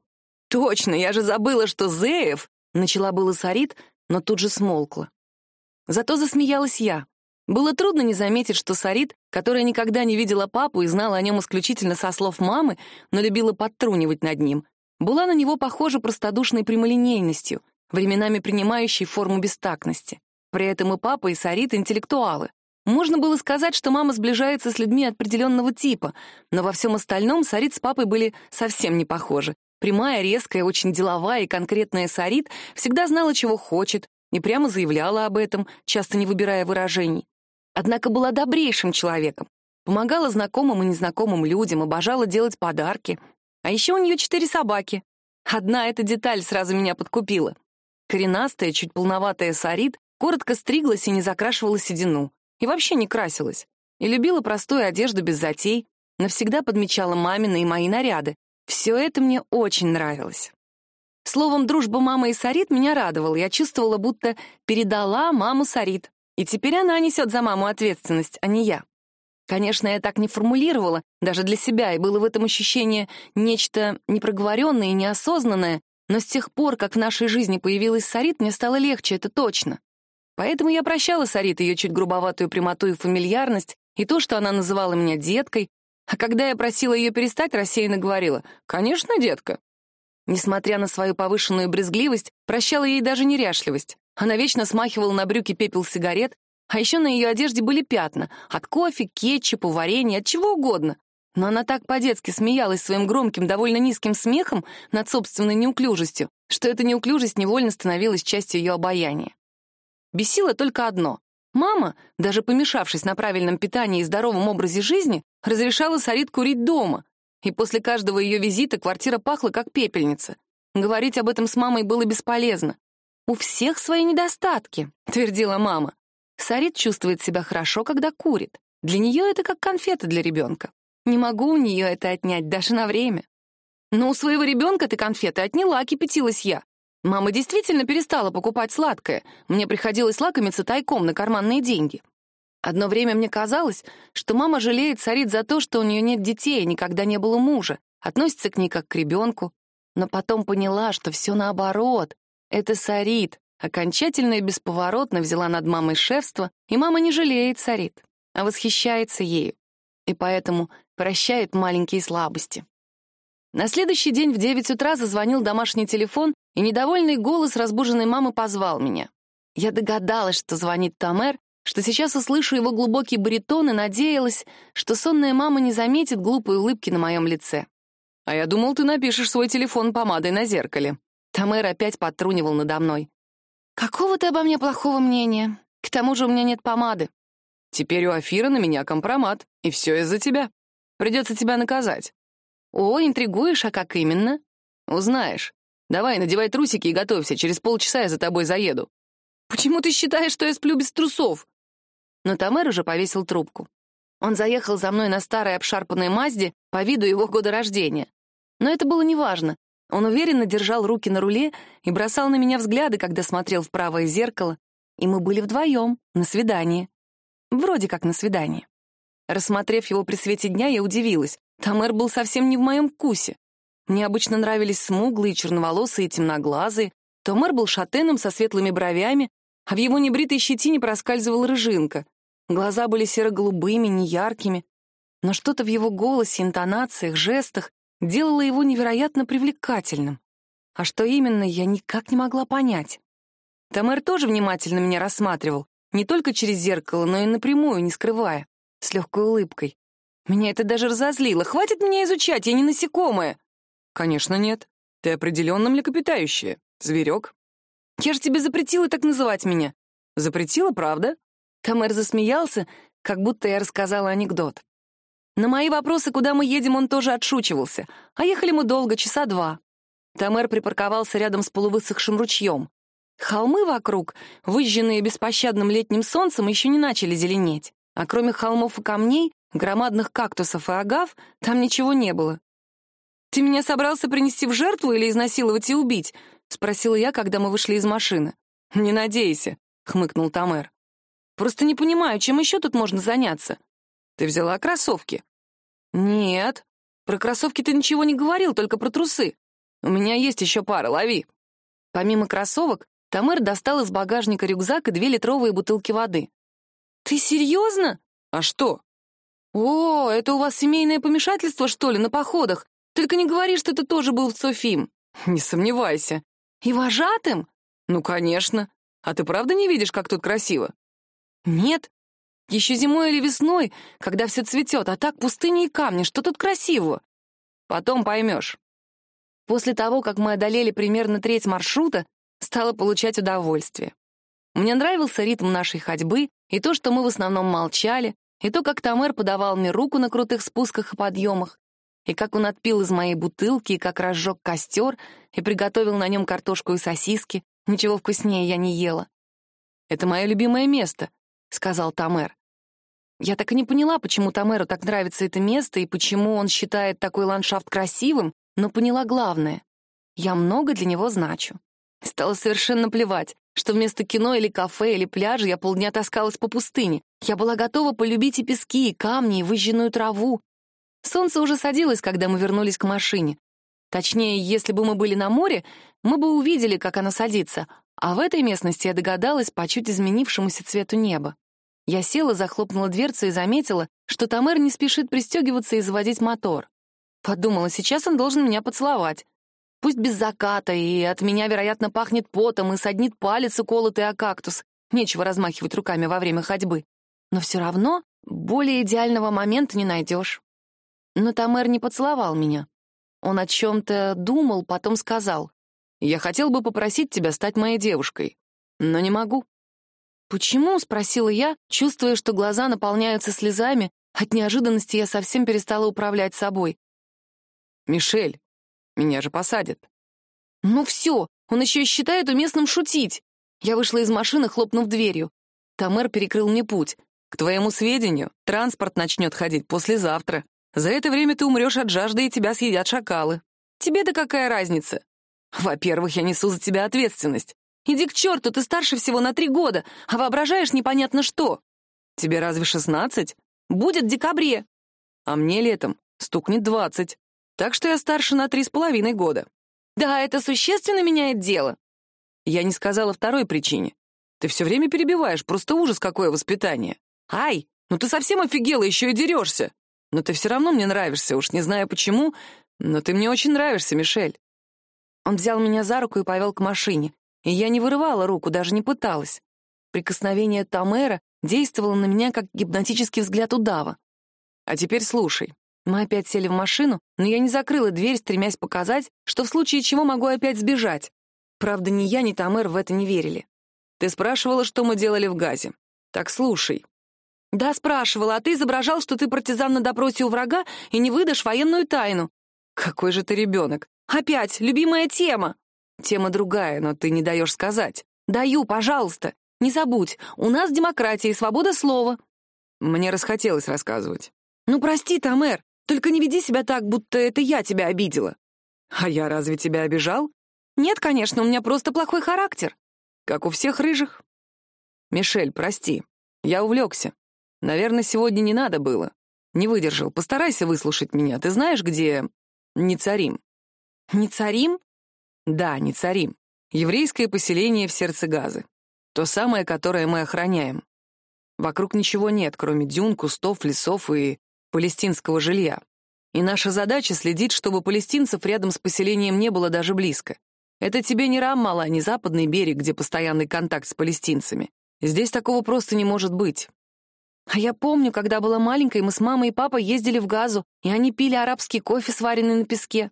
«Точно, я же забыла, что Зеев...» — начала было Сарит, но тут же смолкла. Зато засмеялась я. Было трудно не заметить, что Сарит, которая никогда не видела папу и знала о нем исключительно со слов мамы, но любила подтрунивать над ним, была на него похожа простодушной прямолинейностью, временами принимающей форму бестактности. При этом и папа, и Сарит — интеллектуалы. Можно было сказать, что мама сближается с людьми определенного типа, но во всем остальном Сарит с папой были совсем не похожи. Прямая, резкая, очень деловая и конкретная Сарит всегда знала, чего хочет, и прямо заявляла об этом, часто не выбирая выражений. Однако была добрейшим человеком, помогала знакомым и незнакомым людям, обожала делать подарки. А еще у нее четыре собаки. Одна эта деталь сразу меня подкупила. Коренастая, чуть полноватая Сарит коротко стриглась и не закрашивала седину. И вообще не красилась. И любила простую одежду без затей, навсегда подмечала мамины и мои наряды. Все это мне очень нравилось. Словом, дружба мамы и Сарит меня радовала. Я чувствовала, будто передала маму Сарит. И теперь она несет за маму ответственность, а не я. Конечно, я так не формулировала, даже для себя, и было в этом ощущение нечто непроговоренное и неосознанное, но с тех пор, как в нашей жизни появилась Сарит, мне стало легче, это точно. Поэтому я прощала Сарит ее чуть грубоватую прямоту и фамильярность, и то, что она называла меня деткой, а когда я просила ее перестать, рассеянно говорила «Конечно, детка, Несмотря на свою повышенную брезгливость, прощала ей даже неряшливость. Она вечно смахивала на брюки пепел сигарет, а еще на ее одежде были пятна — от кофе, кетчупа, варенья, от чего угодно. Но она так по-детски смеялась своим громким, довольно низким смехом над собственной неуклюжестью, что эта неуклюжесть невольно становилась частью ее обаяния. Бесило только одно. Мама, даже помешавшись на правильном питании и здоровом образе жизни, разрешала Сарит курить дома, и после каждого ее визита квартира пахла как пепельница. Говорить об этом с мамой было бесполезно. «У всех свои недостатки», — твердила мама. Сарит чувствует себя хорошо, когда курит. Для нее это как конфеты для ребенка. Не могу у нее это отнять даже на время. Но у своего ребенка ты конфеты отняла, кипятилась я. Мама действительно перестала покупать сладкое. Мне приходилось лакомиться тайком на карманные деньги. Одно время мне казалось, что мама жалеет Сарит за то, что у нее нет детей и никогда не было мужа, относится к ней как к ребенку. Но потом поняла, что все наоборот. Это Сарит окончательно и бесповоротно взяла над мамой шефство, и мама не жалеет Сарит, а восхищается ею. и поэтому прощает маленькие слабости. На следующий день в 9 утра зазвонил домашний телефон, и недовольный голос разбуженной мамы позвал меня. Я догадалась, что звонит Тамер, что сейчас услышу его глубокий баритон и надеялась, что сонная мама не заметит глупой улыбки на моем лице. «А я думал, ты напишешь свой телефон помадой на зеркале». Тамер опять подтрунивал надо мной. «Какого ты обо мне плохого мнения? К тому же у меня нет помады». «Теперь у Афира на меня компромат, и все из-за тебя. Придется тебя наказать». «О, интригуешь, а как именно?» «Узнаешь. Давай, надевай трусики и готовься, через полчаса я за тобой заеду». «Почему ты считаешь, что я сплю без трусов?» Но Тамер уже повесил трубку. Он заехал за мной на старой обшарпанной Мазде по виду его года рождения. Но это было неважно. Он уверенно держал руки на руле и бросал на меня взгляды, когда смотрел в правое зеркало, и мы были вдвоем, на свидании. Вроде как на свидании. Рассмотрев его при свете дня, я удивилась. Тамер был совсем не в моем вкусе. Мне обычно нравились смуглые, черноволосые, темноглазые. Тамер был шатеном со светлыми бровями, а в его небритой щетине проскальзывала рыжинка. Глаза были серо-голубыми, неяркими. Но что-то в его голосе, интонациях, жестах делало его невероятно привлекательным. А что именно, я никак не могла понять. Тамер тоже внимательно меня рассматривал, не только через зеркало, но и напрямую, не скрывая, с легкой улыбкой. Меня это даже разозлило. Хватит меня изучать, я не насекомое. Конечно, нет. Ты определенно млекопитающее. Зверек. Я же тебе запретила так называть меня. Запретила, правда? Тамер засмеялся, как будто я рассказала анекдот. На мои вопросы, куда мы едем, он тоже отшучивался. А ехали мы долго, часа два. Тамер припарковался рядом с полувысохшим ручьем. Холмы вокруг, выжженные беспощадным летним солнцем, еще не начали зеленеть. А кроме холмов и камней, громадных кактусов и агав, там ничего не было. «Ты меня собрался принести в жертву или изнасиловать и убить?» — спросила я, когда мы вышли из машины. «Не надейся», — хмыкнул Тамер. «Просто не понимаю, чем еще тут можно заняться?» «Ты взяла кроссовки?» «Нет. Про кроссовки ты ничего не говорил, только про трусы. У меня есть еще пара, лови». Помимо кроссовок, Тамер достал из багажника рюкзак и две литровые бутылки воды. «Ты серьезно?» «А что?» «О, это у вас семейное помешательство, что ли, на походах? Только не говори, что ты тоже был в Софим». «Не сомневайся». «И вожатым?» «Ну, конечно. А ты правда не видишь, как тут красиво?» «Нет. Еще зимой или весной, когда все цветет, а так пустыни и камни, что тут красивого?» «Потом поймешь». После того, как мы одолели примерно треть маршрута, стала получать удовольствие. Мне нравился ритм нашей ходьбы и то, что мы в основном молчали, и то, как Тамер подавал мне руку на крутых спусках и подъемах, и как он отпил из моей бутылки, и как разжег костер и приготовил на нем картошку и сосиски. Ничего вкуснее я не ела. «Это мое любимое место», — сказал Тамер. Я так и не поняла, почему Тамеру так нравится это место и почему он считает такой ландшафт красивым, но поняла главное. Я много для него значу. Стало совершенно плевать, что вместо кино или кафе или пляжа я полдня таскалась по пустыне. Я была готова полюбить и пески, и камни, и выжженную траву. Солнце уже садилось, когда мы вернулись к машине. Точнее, если бы мы были на море, мы бы увидели, как оно садится, а в этой местности я догадалась по чуть изменившемуся цвету неба. Я села, захлопнула дверцу и заметила, что Тамер не спешит пристегиваться и заводить мотор. Подумала, сейчас он должен меня поцеловать. Пусть без заката, и от меня, вероятно, пахнет потом, и саднит палец, уколотый о кактус. Нечего размахивать руками во время ходьбы. Но все равно более идеального момента не найдешь. Но Тамер не поцеловал меня. Он о чем-то думал, потом сказал. «Я хотел бы попросить тебя стать моей девушкой, но не могу». «Почему?» — спросила я, чувствуя, что глаза наполняются слезами. От неожиданности я совсем перестала управлять собой. «Мишель, меня же посадят». «Ну все, он еще и считает уместным шутить». Я вышла из машины, хлопнув дверью. Тамер перекрыл мне путь. «К твоему сведению, транспорт начнет ходить послезавтра. За это время ты умрешь от жажды, и тебя съедят шакалы. Тебе-то какая разница? Во-первых, я несу за тебя ответственность. Иди к черту, ты старше всего на три года, а воображаешь непонятно что. Тебе разве шестнадцать? Будет в декабре. А мне летом стукнет двадцать. Так что я старше на три с половиной года. Да, это существенно меняет дело. Я не сказала второй причине. Ты все время перебиваешь, просто ужас какое воспитание. Ай, ну ты совсем офигела, еще и дерешься. Но ты все равно мне нравишься, уж не знаю почему, но ты мне очень нравишься, Мишель». Он взял меня за руку и повел к машине, и я не вырывала руку, даже не пыталась. Прикосновение Тамера действовало на меня, как гипнотический взгляд удава. «А теперь слушай. Мы опять сели в машину, но я не закрыла дверь, стремясь показать, что в случае чего могу опять сбежать. Правда, ни я, ни Тамер в это не верили. Ты спрашивала, что мы делали в газе. Так слушай. Да, спрашивала, а ты изображал, что ты партизан на допросе у врага и не выдашь военную тайну. Какой же ты ребенок. Опять, любимая тема. Тема другая, но ты не даешь сказать. Даю, пожалуйста. Не забудь, у нас демократия и свобода слова. Мне расхотелось рассказывать. Ну, прости, Тамер, только не веди себя так, будто это я тебя обидела. А я разве тебя обижал? Нет, конечно, у меня просто плохой характер. Как у всех рыжих. Мишель, прости. Я увлекся. Наверное, сегодня не надо было. Не выдержал. Постарайся выслушать меня. Ты знаешь, где... Не царим. Не царим? Да, не царим. Еврейское поселение в сердце Газы. То самое, которое мы охраняем. Вокруг ничего нет, кроме дюн, кустов, лесов и палестинского жилья. И наша задача — следить, чтобы палестинцев рядом с поселением не было даже близко. Это тебе не Раммала, не западный берег, где постоянный контакт с палестинцами. Здесь такого просто не может быть. А я помню, когда была маленькой, мы с мамой и папой ездили в Газу, и они пили арабский кофе, сваренный на песке.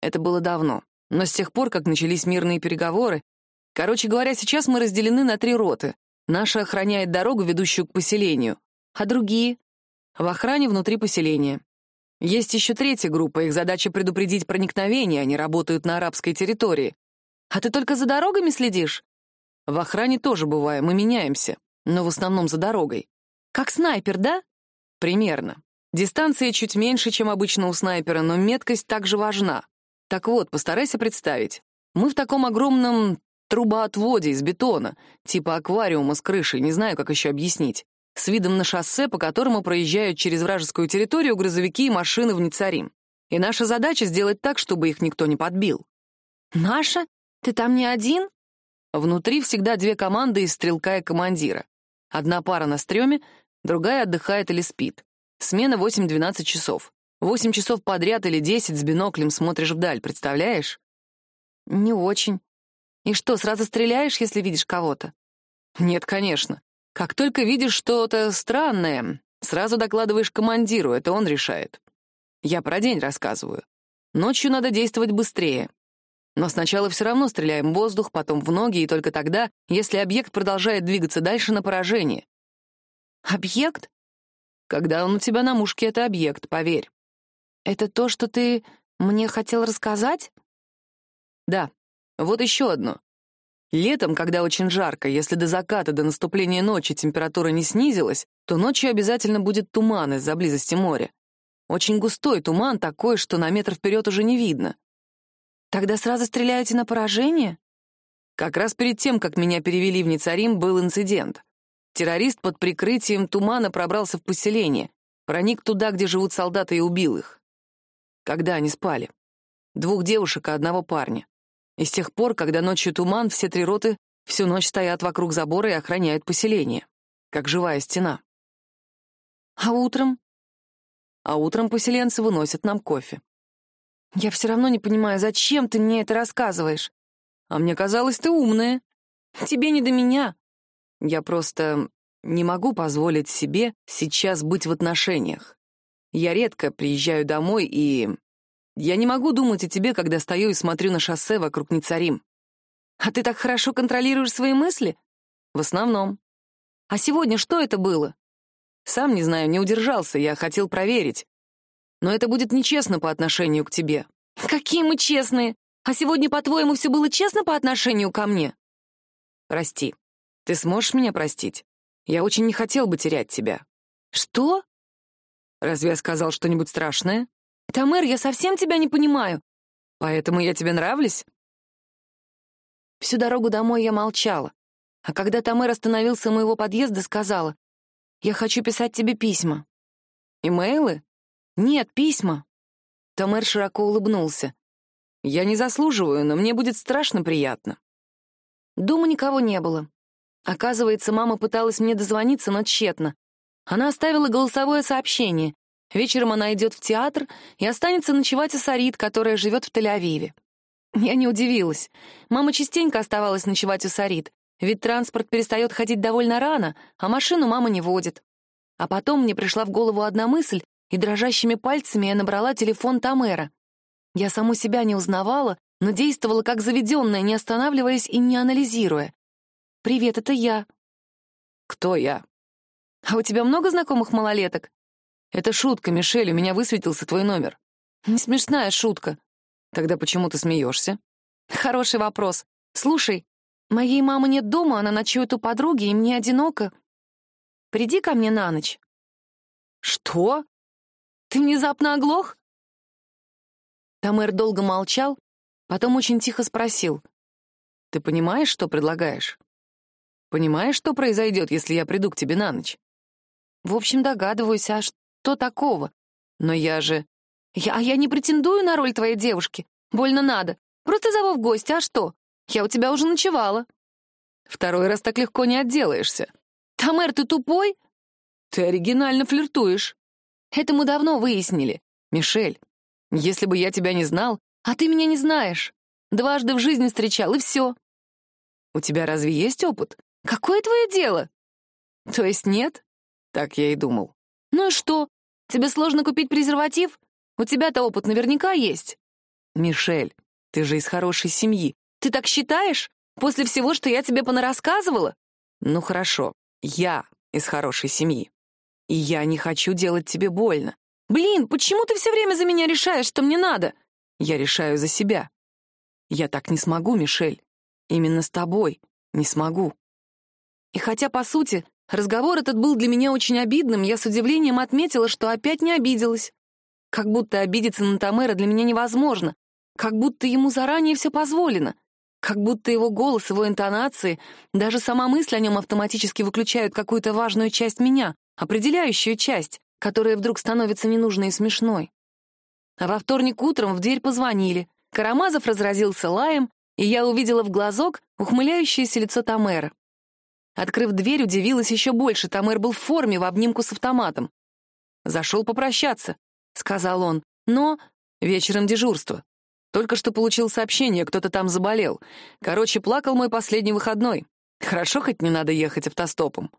Это было давно. Но с тех пор, как начались мирные переговоры... Короче говоря, сейчас мы разделены на три роты. Наша охраняет дорогу, ведущую к поселению. А другие? В охране внутри поселения. Есть еще третья группа, их задача предупредить проникновение, они работают на арабской территории. А ты только за дорогами следишь? В охране тоже бываем, мы меняемся, но в основном за дорогой. Как снайпер, да? Примерно. Дистанция чуть меньше, чем обычно у снайпера, но меткость также важна. Так вот, постарайся представить. Мы в таком огромном трубоотводе из бетона, типа аквариума с крышей, не знаю, как еще объяснить с видом на шоссе, по которому проезжают через вражескую территорию грузовики и машины в Ницарим. И наша задача — сделать так, чтобы их никто не подбил. «Наша? Ты там не один?» Внутри всегда две команды из стрелка и командира. Одна пара на стреме, другая отдыхает или спит. Смена 8-12 часов. 8 часов подряд или 10 с биноклем смотришь вдаль, представляешь? Не очень. И что, сразу стреляешь, если видишь кого-то? Нет, конечно. Как только видишь что-то странное, сразу докладываешь командиру, это он решает. Я про день рассказываю. Ночью надо действовать быстрее. Но сначала все равно стреляем в воздух, потом в ноги, и только тогда, если объект продолжает двигаться дальше на поражение. Объект? Когда он у тебя на мушке, это объект, поверь. Это то, что ты мне хотел рассказать? Да. Вот еще одно. Летом, когда очень жарко, если до заката, до наступления ночи температура не снизилась, то ночью обязательно будет туман из-за близости моря. Очень густой туман, такой, что на метр вперед уже не видно. Тогда сразу стреляете на поражение? Как раз перед тем, как меня перевели в Ницарим, был инцидент. Террорист под прикрытием тумана пробрался в поселение, проник туда, где живут солдаты, и убил их. Когда они спали? Двух девушек и одного парня. И с тех пор, когда ночью туман, все три роты всю ночь стоят вокруг забора и охраняют поселение, как живая стена. А утром? А утром поселенцы выносят нам кофе. Я все равно не понимаю, зачем ты мне это рассказываешь? А мне казалось, ты умная. Тебе не до меня. Я просто не могу позволить себе сейчас быть в отношениях. Я редко приезжаю домой и я не могу думать о тебе, когда стою и смотрю на шоссе вокруг Ницарим. А ты так хорошо контролируешь свои мысли? В основном. А сегодня что это было? Сам не знаю, не удержался, я хотел проверить. Но это будет нечестно по отношению к тебе. Какие мы честные! А сегодня, по-твоему, все было честно по отношению ко мне? Прости. Ты сможешь меня простить? Я очень не хотел бы терять тебя. Что? Разве я сказал что-нибудь страшное? Тамер, я совсем тебя не понимаю. Поэтому я тебе нравлюсь? Всю дорогу домой я молчала. А когда Тамер остановился у моего подъезда, сказала, «Я хочу писать тебе письма». «Имейлы?» «Нет, письма». Тамер широко улыбнулся. «Я не заслуживаю, но мне будет страшно приятно». Дома никого не было. Оказывается, мама пыталась мне дозвониться, но тщетно. Она оставила голосовое сообщение. Вечером она идет в театр и останется ночевать у Сарит, которая живет в Тель-Авиве. Я не удивилась. Мама частенько оставалась ночевать у Сарит, ведь транспорт перестает ходить довольно рано, а машину мама не водит. А потом мне пришла в голову одна мысль, и дрожащими пальцами я набрала телефон Тамера. Я саму себя не узнавала, но действовала как заведенная, не останавливаясь и не анализируя. «Привет, это я». «Кто я?» «А у тебя много знакомых малолеток?» «Это шутка, Мишель, у меня высветился твой номер». «Не смешная шутка». «Тогда почему ты смеешься?» «Хороший вопрос. Слушай, моей мамы нет дома, она ночует у подруги, и мне одиноко. Приди ко мне на ночь». «Что?» «Ты внезапно оглох?» Тамер долго молчал, потом очень тихо спросил. «Ты понимаешь, что предлагаешь? Понимаешь, что произойдет, если я приду к тебе на ночь?» В общем, догадываюсь, а что такого? Но я же... Я, а я не претендую на роль твоей девушки. Больно надо. Просто зову в гости, а что? Я у тебя уже ночевала. Второй раз так легко не отделаешься. Тамер, ты тупой? Ты оригинально флиртуешь. Это мы давно выяснили. Мишель, если бы я тебя не знал... А ты меня не знаешь. Дважды в жизни встречал, и все. У тебя разве есть опыт? Какое твое дело? То есть нет? Так я и думал. Ну и что? Тебе сложно купить презерватив? У тебя-то опыт наверняка есть. Мишель, ты же из хорошей семьи. Ты так считаешь? После всего, что я тебе понарассказывала? Ну хорошо, я из хорошей семьи. И я не хочу делать тебе больно. Блин, почему ты все время за меня решаешь, что мне надо? Я решаю за себя. Я так не смогу, Мишель. Именно с тобой не смогу. И хотя, по сути, Разговор этот был для меня очень обидным, я с удивлением отметила, что опять не обиделась. Как будто обидеться на Тамера для меня невозможно, как будто ему заранее все позволено, как будто его голос, его интонации, даже сама мысль о нем автоматически выключают какую-то важную часть меня, определяющую часть, которая вдруг становится ненужной и смешной. А во вторник утром в дверь позвонили. Карамазов разразился лаем, и я увидела в глазок ухмыляющееся лицо Тамера. Открыв дверь, удивилась еще больше. Тамер был в форме, в обнимку с автоматом. «Зашел попрощаться», — сказал он. «Но вечером дежурство. Только что получил сообщение, кто-то там заболел. Короче, плакал мой последний выходной. Хорошо, хоть не надо ехать автостопом».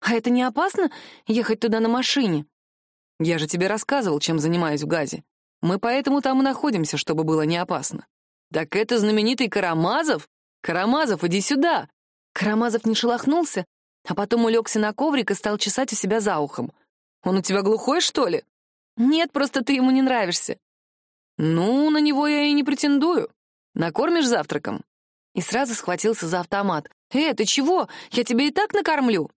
«А это не опасно, ехать туда на машине?» «Я же тебе рассказывал, чем занимаюсь в Газе. Мы поэтому там и находимся, чтобы было не опасно». «Так это знаменитый Карамазов? Карамазов, иди сюда!» Карамазов не шелохнулся, а потом улегся на коврик и стал чесать у себя за ухом. «Он у тебя глухой, что ли?» «Нет, просто ты ему не нравишься». «Ну, на него я и не претендую. Накормишь завтраком?» И сразу схватился за автомат. «Э, ты чего? Я тебя и так накормлю!»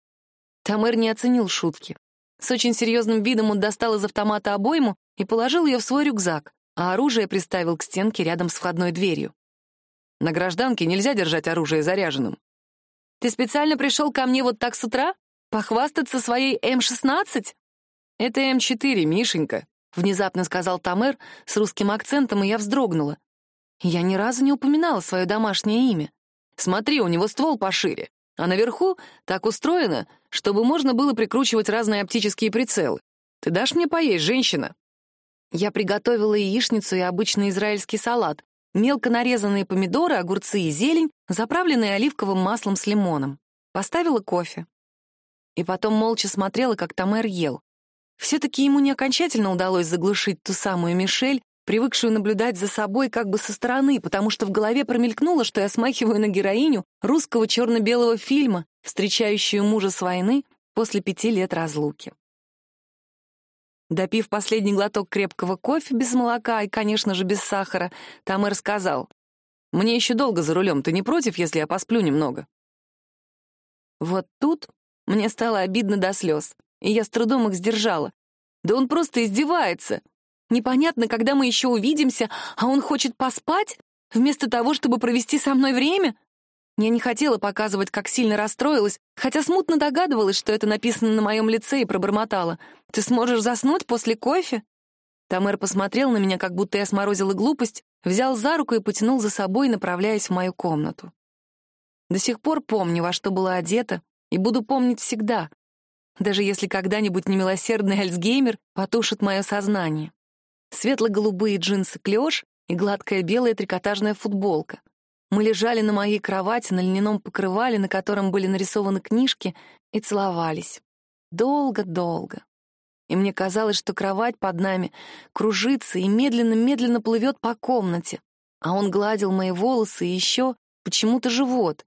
Тамер не оценил шутки. С очень серьезным видом он достал из автомата обойму и положил ее в свой рюкзак, а оружие приставил к стенке рядом с входной дверью. «На гражданке нельзя держать оружие заряженным. Ты специально пришел ко мне вот так с утра? Похвастаться своей М-16?» «Это М4, Мишенька», — внезапно сказал Тамер с русским акцентом, и я вздрогнула. Я ни разу не упоминала свое домашнее имя. «Смотри, у него ствол пошире, а наверху так устроено, чтобы можно было прикручивать разные оптические прицелы. Ты дашь мне поесть, женщина?» Я приготовила яичницу и обычный израильский салат, мелко нарезанные помидоры, огурцы и зелень, заправленные оливковым маслом с лимоном. Поставила кофе. И потом молча смотрела, как Тамер ел. Все-таки ему не окончательно удалось заглушить ту самую Мишель, привыкшую наблюдать за собой как бы со стороны, потому что в голове промелькнуло, что я смахиваю на героиню русского черно-белого фильма, встречающую мужа с войны после пяти лет разлуки. Допив последний глоток крепкого кофе без молока и, конечно же, без сахара, Тамер сказал, «Мне еще долго за рулем, ты не против, если я посплю немного?» Вот тут мне стало обидно до слез, и я с трудом их сдержала. Да он просто издевается. Непонятно, когда мы еще увидимся, а он хочет поспать, вместо того, чтобы провести со мной время? Я не хотела показывать, как сильно расстроилась, хотя смутно догадывалась, что это написано на моем лице, и пробормотала. «Ты сможешь заснуть после кофе?» Тамер посмотрел на меня, как будто я сморозила глупость, взял за руку и потянул за собой, направляясь в мою комнату. До сих пор помню, во что была одета, и буду помнить всегда. даже если когда-нибудь немилосердный Альцгеймер потушит мое сознание. Светло-голубые джинсы клеш и гладкая белая трикотажная футболка. Мы лежали на моей кровати на льняном покрывале, на котором были нарисованы книжки, и целовались. Долго-долго. И мне казалось, что кровать под нами кружится и медленно-медленно плывет по комнате, а он гладил мои волосы и еще почему-то живот.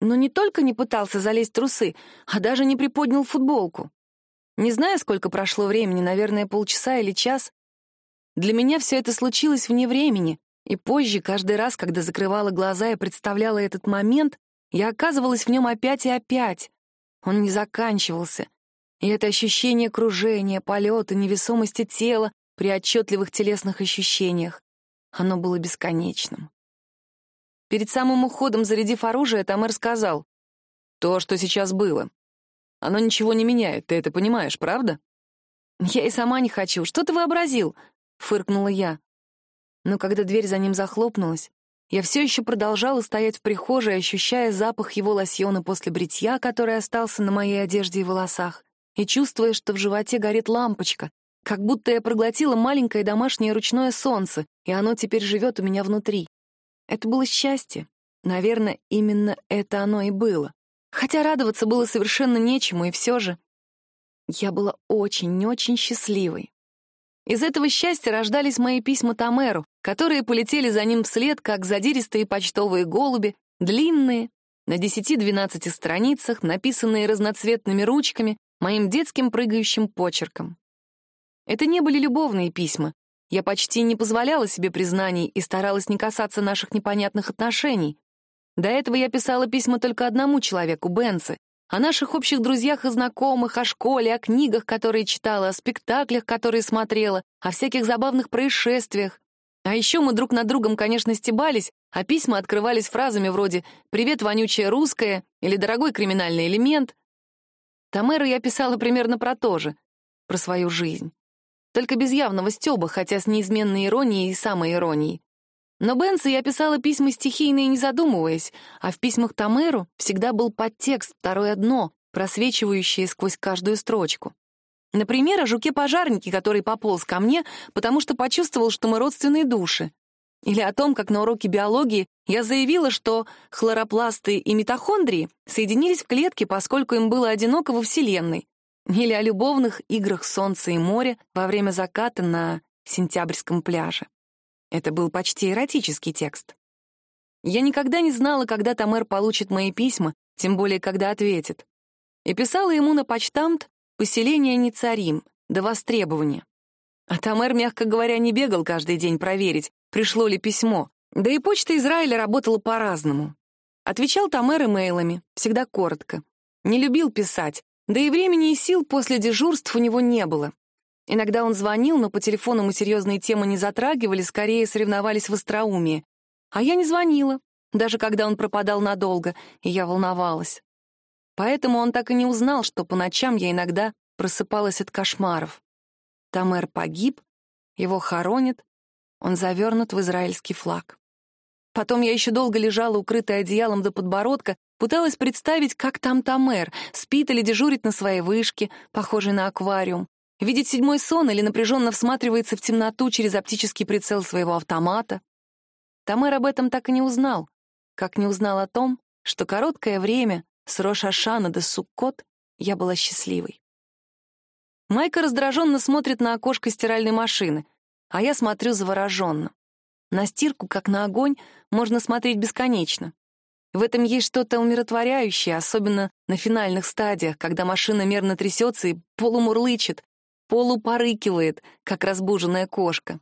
Но не только не пытался залезть в трусы, а даже не приподнял футболку. Не знаю, сколько прошло времени, наверное, полчаса или час. Для меня все это случилось вне времени, и позже, каждый раз, когда закрывала глаза и представляла этот момент, я оказывалась в нем опять и опять. Он не заканчивался. И это ощущение кружения, полета, невесомости тела при отчетливых телесных ощущениях, оно было бесконечным. Перед самым уходом, зарядив оружие, Тамер сказал, «То, что сейчас было, оно ничего не меняет, ты это понимаешь, правда?» «Я и сама не хочу. Что ты вообразил?» — фыркнула я. Но когда дверь за ним захлопнулась, я все еще продолжала стоять в прихожей, ощущая запах его лосьона после бритья, который остался на моей одежде и волосах, и чувствуя, что в животе горит лампочка, как будто я проглотила маленькое домашнее ручное солнце, и оно теперь живет у меня внутри. Это было счастье. Наверное, именно это оно и было. Хотя радоваться было совершенно нечему, и все же я была очень-очень счастливой. Из этого счастья рождались мои письма Тамеру, которые полетели за ним вслед, как задиристые почтовые голуби, длинные, на 10-12 страницах, написанные разноцветными ручками, моим детским прыгающим почерком. Это не были любовные письма. Я почти не позволяла себе признаний и старалась не касаться наших непонятных отношений. До этого я писала письма только одному человеку, Бенце, о наших общих друзьях и знакомых, о школе, о книгах, которые читала, о спектаклях, которые смотрела, о всяких забавных происшествиях. А еще мы друг над другом, конечно, стебались, а письма открывались фразами вроде «Привет, вонючая русская» или «Дорогой криминальный элемент». Тамеру я писала примерно про то же, про свою жизнь. Только без явного стёба, хотя с неизменной иронией и самой иронией. Но Бенса я писала письма стихийные, не задумываясь, а в письмах Тамеру всегда был подтекст, второе дно, просвечивающее сквозь каждую строчку. Например, о жуке-пожарнике, который пополз ко мне, потому что почувствовал, что мы родственные души. Или о том, как на уроке биологии я заявила, что хлоропласты и митохондрии соединились в клетке, поскольку им было одиноко во Вселенной. Или о любовных играх солнца и моря во время заката на сентябрьском пляже. Это был почти эротический текст. Я никогда не знала, когда Тамер получит мои письма, тем более, когда ответит. И писала ему на почтамт «Поселение не царим, до востребования». А Тамер, мягко говоря, не бегал каждый день проверить, пришло ли письмо. Да и почта Израиля работала по-разному. Отвечал Тамер имейлами, всегда коротко. Не любил писать, да и времени и сил после дежурств у него не было. Иногда он звонил, но по телефону мы серьезные темы не затрагивали, скорее соревновались в остроумии. А я не звонила, даже когда он пропадал надолго, и я волновалась. Поэтому он так и не узнал, что по ночам я иногда просыпалась от кошмаров. Тамер погиб, его хоронят, он завернут в израильский флаг. Потом я еще долго лежала, укрытая одеялом до подбородка, пыталась представить, как там Тамер, спит или дежурит на своей вышке, похожей на аквариум, видит седьмой сон или напряженно всматривается в темноту через оптический прицел своего автомата. Тамер об этом так и не узнал, как не узнал о том, что короткое время с Рошашана до Суккот я была счастливой. Майка раздраженно смотрит на окошко стиральной машины, а я смотрю завороженно. На стирку, как на огонь, можно смотреть бесконечно. В этом есть что-то умиротворяющее, особенно на финальных стадиях, когда машина мерно трясется и полумурлычет, полупорыкивает, как разбуженная кошка.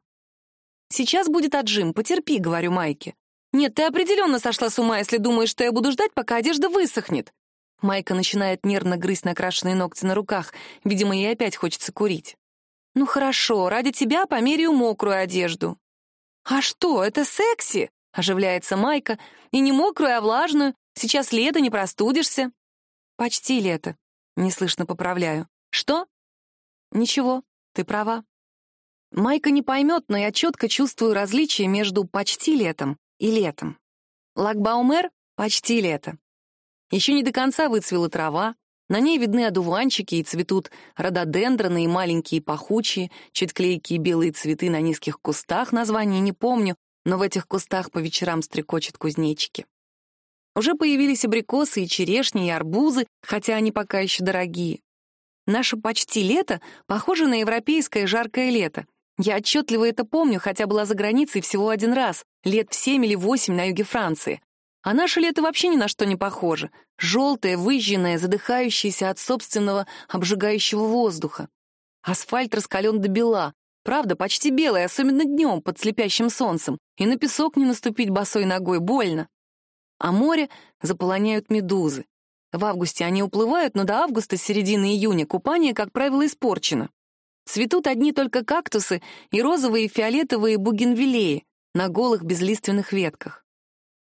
«Сейчас будет отжим, потерпи», — говорю Майке. «Нет, ты определенно сошла с ума, если думаешь, что я буду ждать, пока одежда высохнет». Майка начинает нервно грызть накрашенные ногти на руках. Видимо, ей опять хочется курить. «Ну хорошо, ради тебя померяю мокрую одежду». «А что, это секси?» — оживляется Майка. «И не мокрую, а влажную. Сейчас лето, не простудишься». «Почти лето», — неслышно поправляю. «Что?» Ничего, ты права. Майка не поймет, но я четко чувствую различие между почти летом и летом. Лагбаумер — почти лето. Еще не до конца выцвела трава, На ней видны одуванчики и цветут рододендроны и маленькие пахучие, чуть клейкие белые цветы на низких кустах, название не помню, но в этих кустах по вечерам стрекочут кузнечики. Уже появились абрикосы и черешни, и арбузы, хотя они пока еще дорогие. Наше почти лето похоже на европейское жаркое лето. Я отчетливо это помню, хотя была за границей всего один раз, лет в семь или восемь на юге Франции. А наше лето вообще ни на что не похоже. Желтое, выжженное, задыхающееся от собственного обжигающего воздуха. Асфальт раскален до бела. Правда, почти белый, особенно днем, под слепящим солнцем. И на песок не наступить босой ногой больно. А море заполоняют медузы. В августе они уплывают, но до августа, середины июня, купание, как правило, испорчено. Цветут одни только кактусы и розовые и фиолетовые бугенвиллеи на голых безлиственных ветках.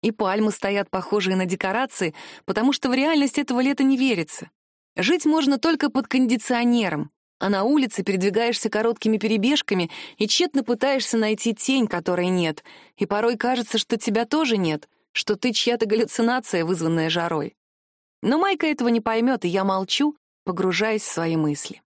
И пальмы стоят похожие на декорации, потому что в реальность этого лета не верится. Жить можно только под кондиционером, а на улице передвигаешься короткими перебежками и тщетно пытаешься найти тень, которой нет, и порой кажется, что тебя тоже нет, что ты чья-то галлюцинация, вызванная жарой. Но Майка этого не поймет, и я молчу, погружаясь в свои мысли.